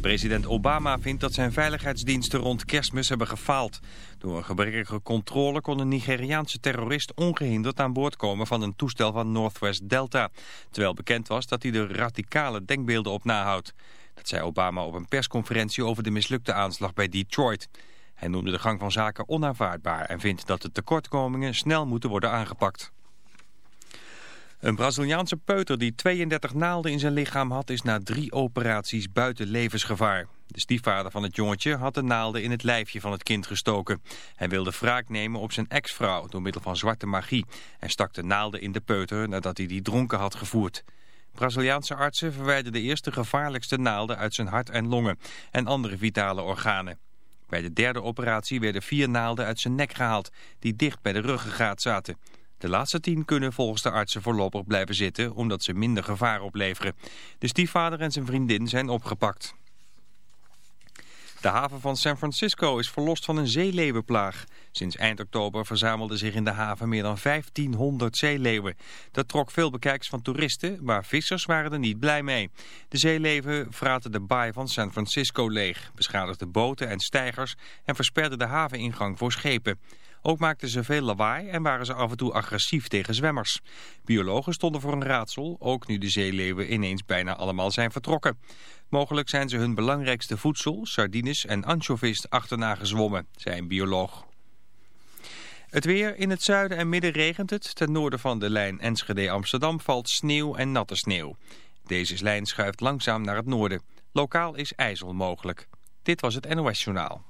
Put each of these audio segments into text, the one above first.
President Obama vindt dat zijn veiligheidsdiensten rond kerstmis hebben gefaald. Door een gebrekkige controle kon een Nigeriaanse terrorist ongehinderd aan boord komen van een toestel van Northwest Delta. Terwijl bekend was dat hij de radicale denkbeelden op nahoudt. Dat zei Obama op een persconferentie over de mislukte aanslag bij Detroit. Hij noemde de gang van zaken onaanvaardbaar en vindt dat de tekortkomingen snel moeten worden aangepakt. Een Braziliaanse peuter die 32 naalden in zijn lichaam had... is na drie operaties buiten levensgevaar. De stiefvader van het jongetje had de naalden in het lijfje van het kind gestoken. Hij wilde wraak nemen op zijn ex-vrouw door middel van zwarte magie... en stak de naalden in de peuter nadat hij die dronken had gevoerd. Braziliaanse artsen verwijderden de gevaarlijkste naalden uit zijn hart en longen... en andere vitale organen. Bij de derde operatie werden vier naalden uit zijn nek gehaald... die dicht bij de ruggengraat zaten... De laatste tien kunnen volgens de artsen voorlopig blijven zitten omdat ze minder gevaar opleveren. De stiefvader en zijn vriendin zijn opgepakt. De haven van San Francisco is verlost van een zeeleeuwenplaag. Sinds eind oktober verzamelden zich in de haven meer dan 1500 zeeleeuwen. Dat trok veel bekijks van toeristen, maar vissers waren er niet blij mee. De zeeleeuwen vraten de baai van San Francisco leeg, beschadigden boten en steigers en versperden de haveningang voor schepen. Ook maakten ze veel lawaai en waren ze af en toe agressief tegen zwemmers. Biologen stonden voor een raadsel, ook nu de zeeleeuwen ineens bijna allemaal zijn vertrokken. Mogelijk zijn ze hun belangrijkste voedsel, sardines en anchovies, achterna gezwommen, zei een bioloog. Het weer in het zuiden en midden regent het. Ten noorden van de lijn Enschede-Amsterdam valt sneeuw en natte sneeuw. Deze lijn schuift langzaam naar het noorden. Lokaal is ijzel mogelijk. Dit was het NOS Journaal.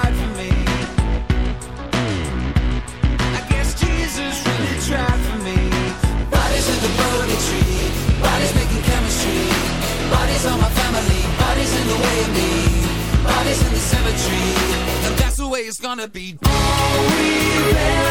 me. Bodies in the cemetery, and that's the way it's gonna be. All we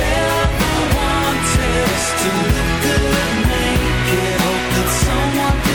is to look good naked, hope that someone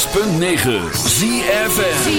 106.9 ZFM.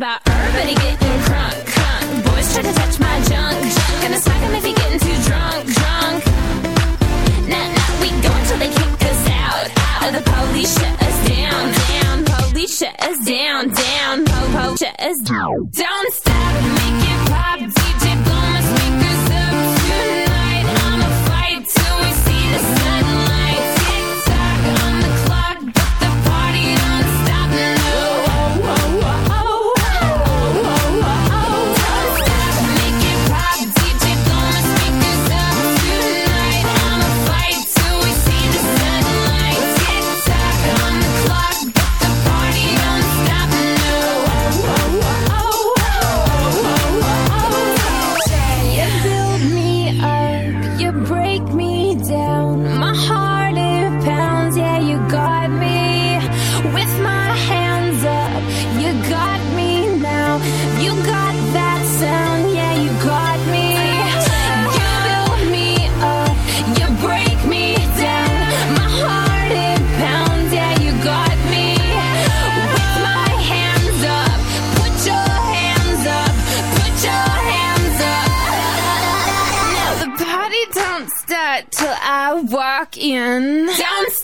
That. walk in downstairs.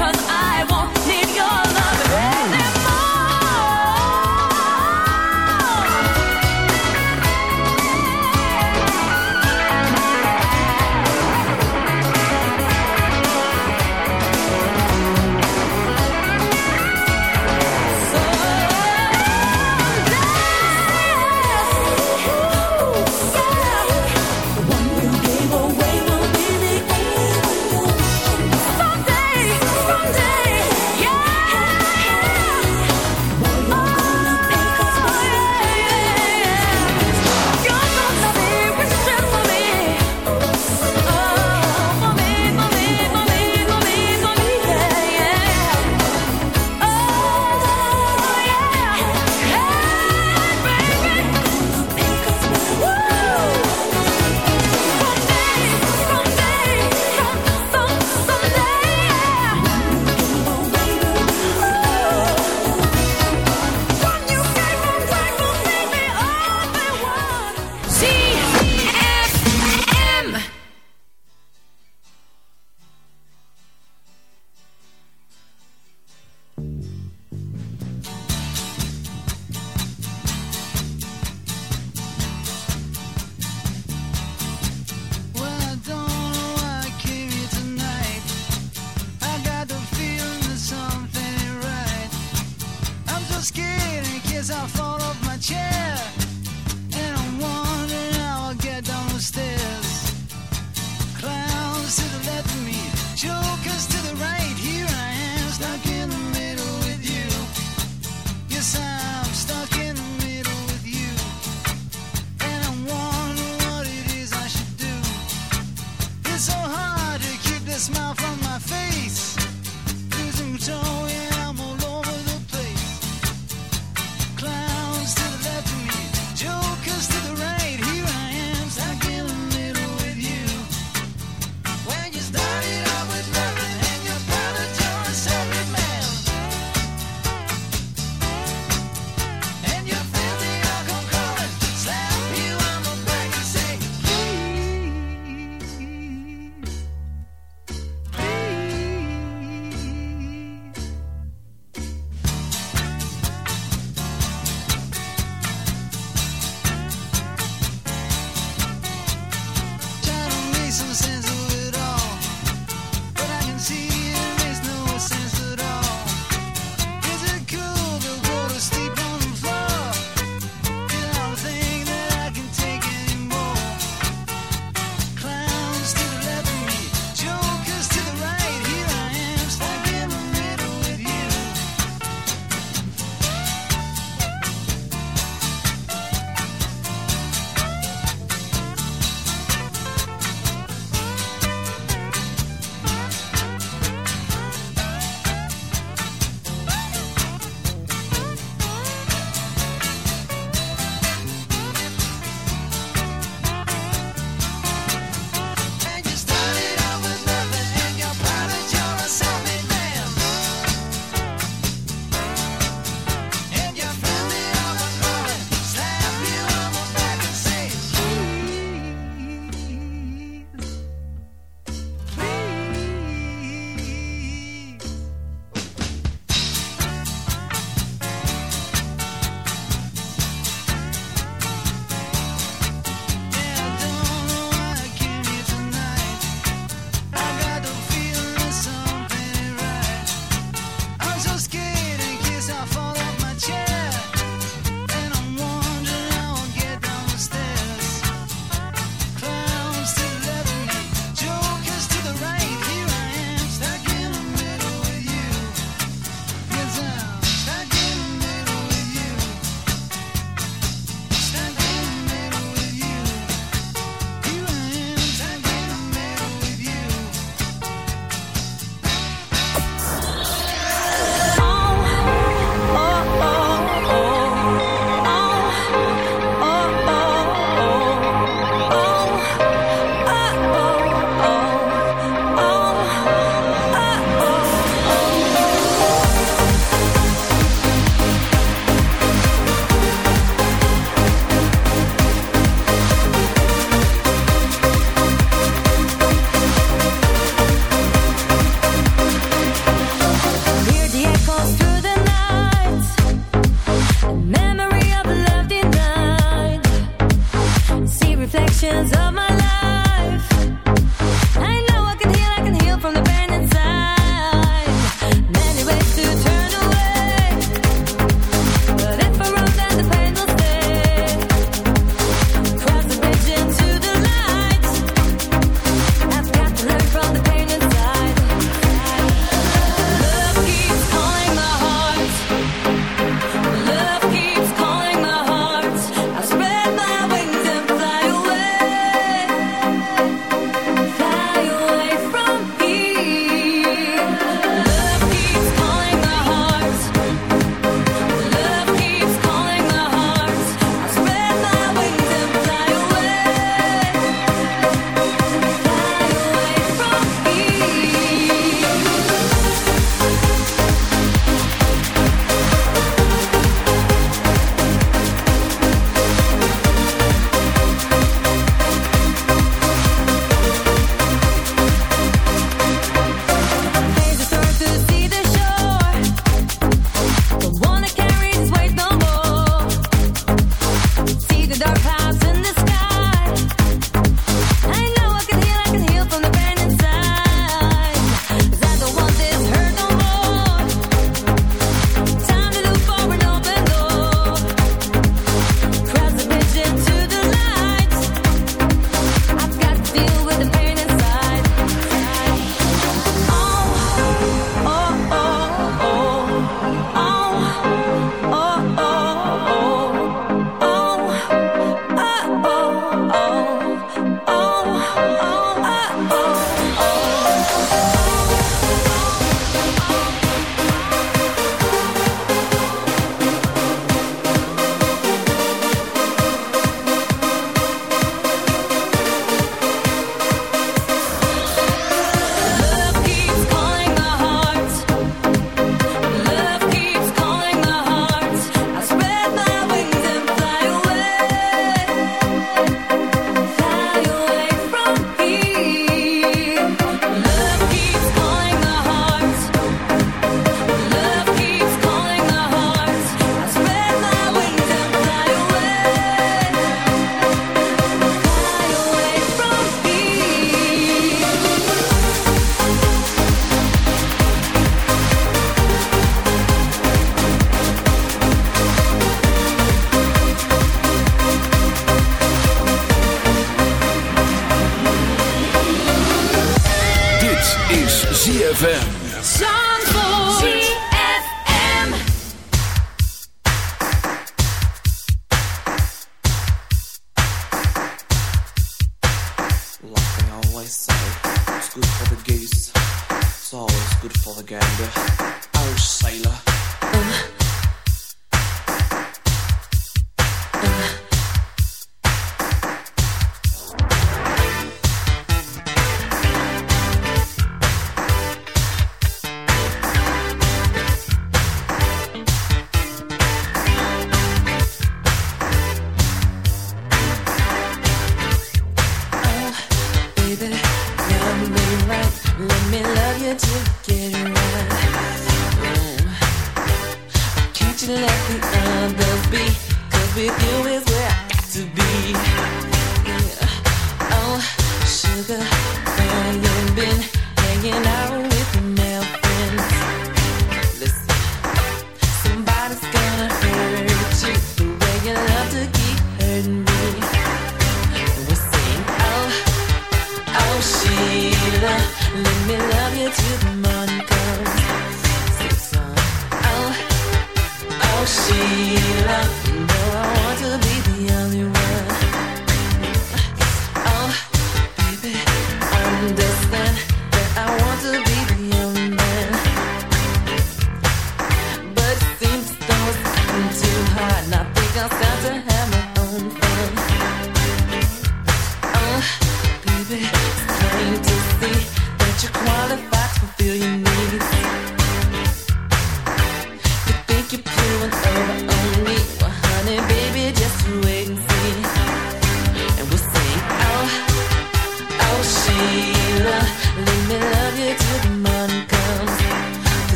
Cause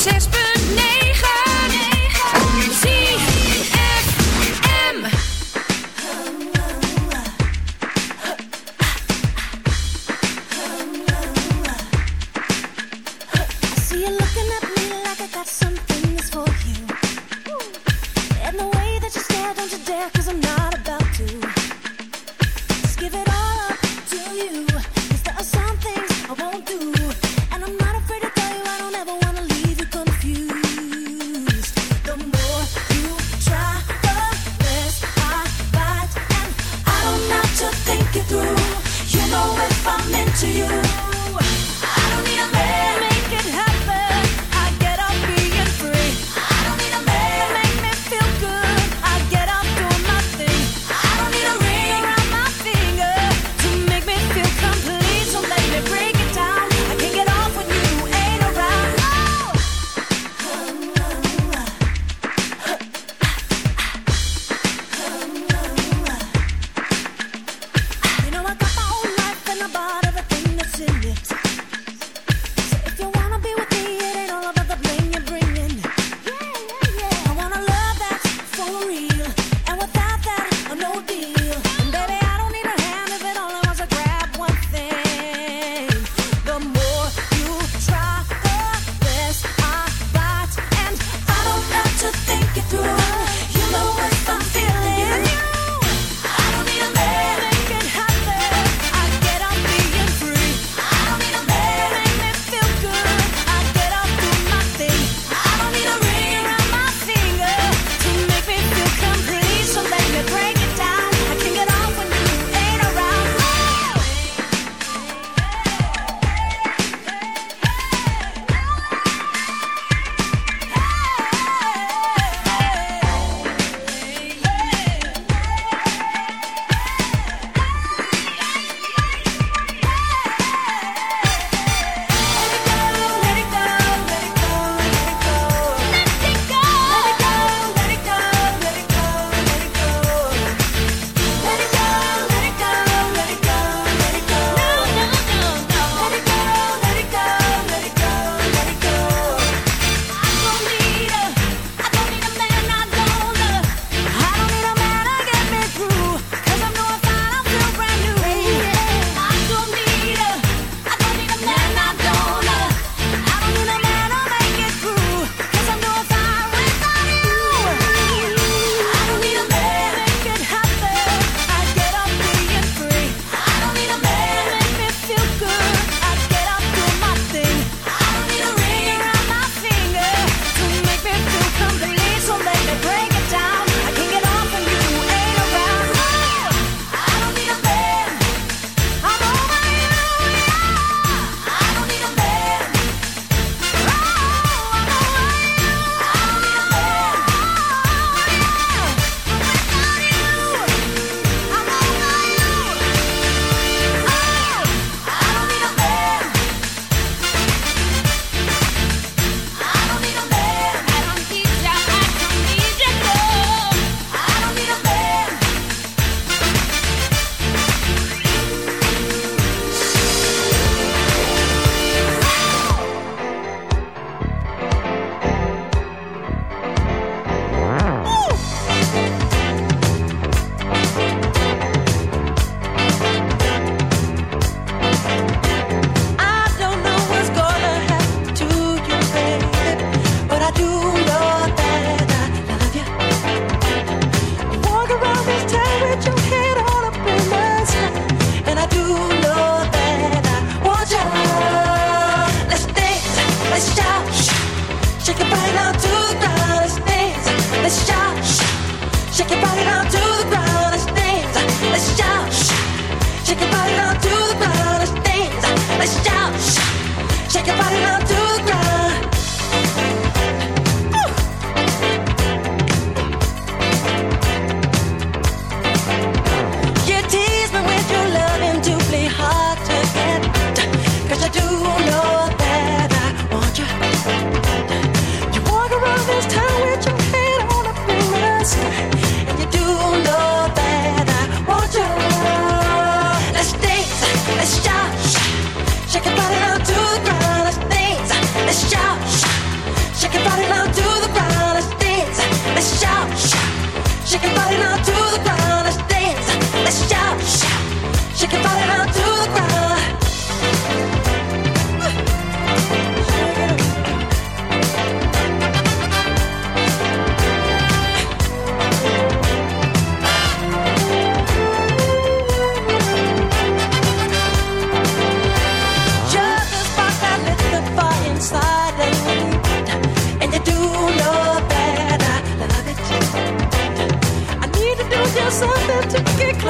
106.9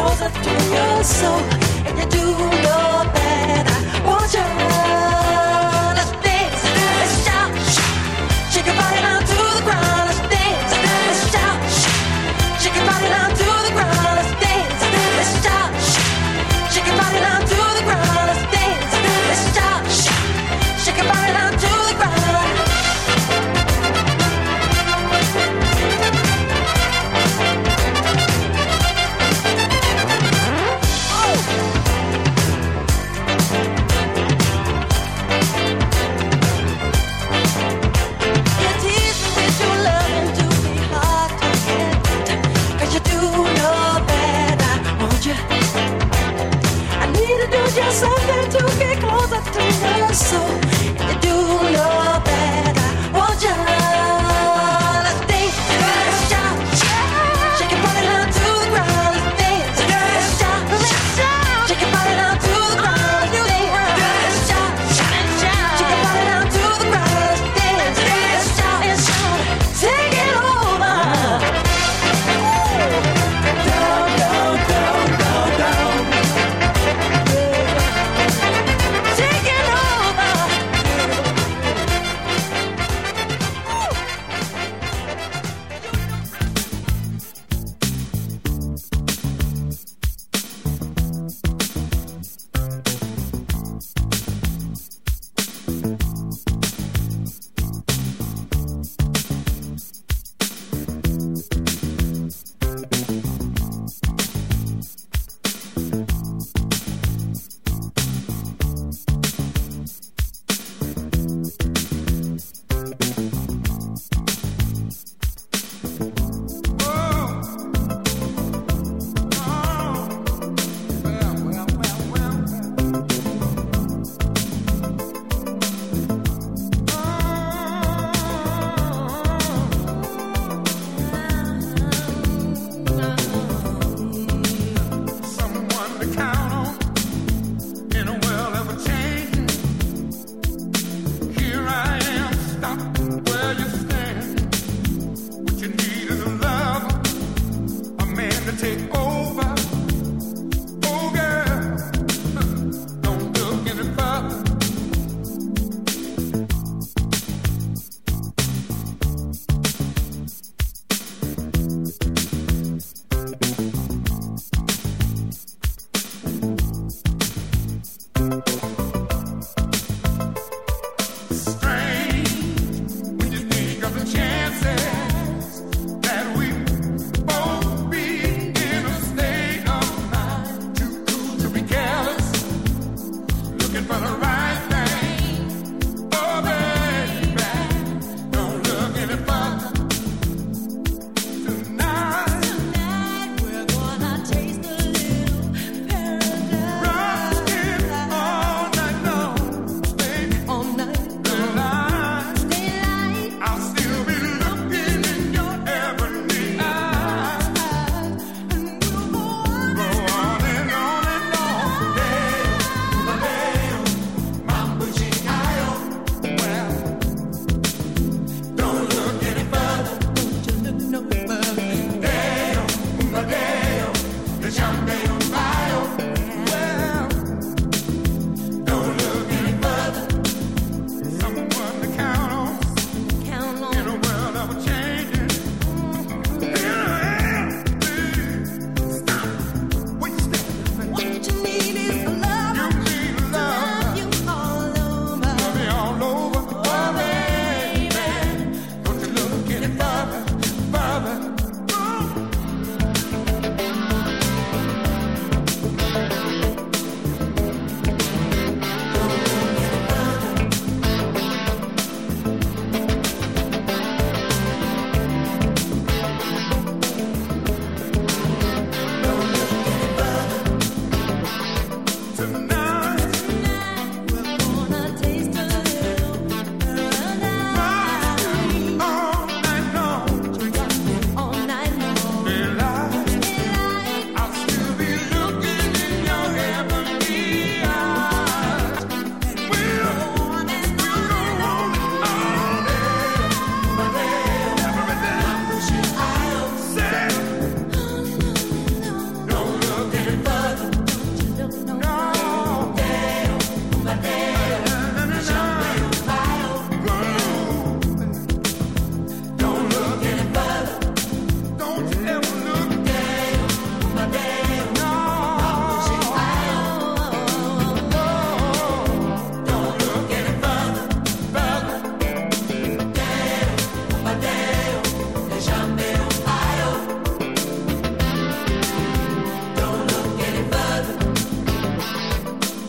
closer to your soul.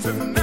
to me.